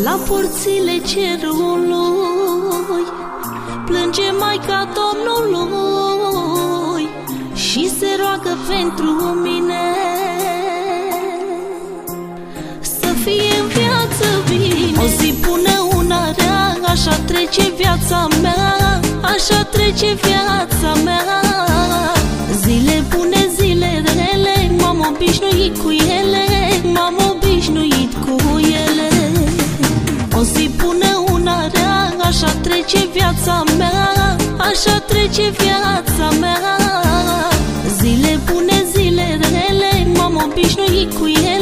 La porțile cerului Plânge Maica Domnului Și se roagă pentru mine. Să fie în viață bine. O zi Bișnuit cu el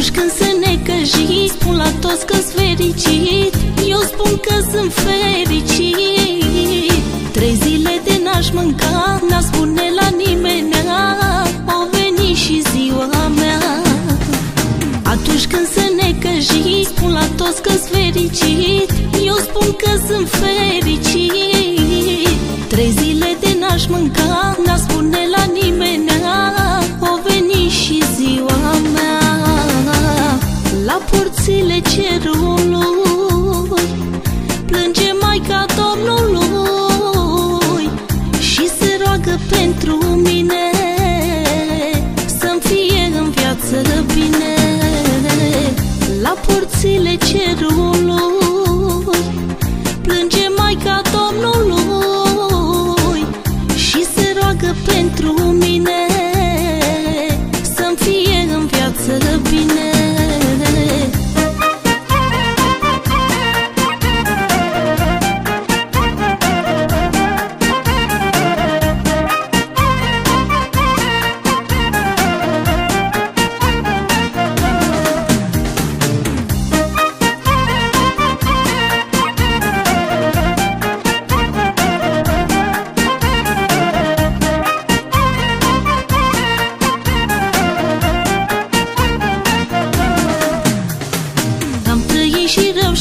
Atunci când se necăjit Spun la toți că-s fericit. Eu spun că sunt fericit. Trei zile de n-aș mânca N-a spune la nimeni Au venit și ziua mea. Atunci când se necăjit Spun la toți că-s fericit. Eu spun că sunt fericit. Trei zile de n-aș mânca porțile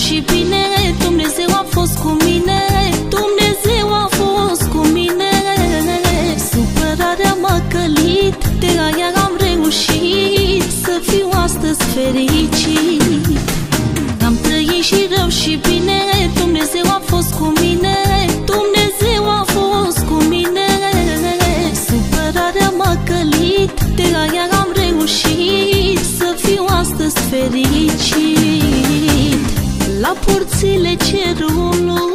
și rău și bine Dumnezeu a fost cu mine Dumnezeu a fost cu mine. Supărarea m-a călit De aia am reușit Să fiu astăzi fericit. Am trăit și rău și bine Dumnezeu a fost cu mine Dumnezeu a fost cu mine. Supărarea m-a călit De aia am reușit Să fiu astăzi fericit. La porțile cerului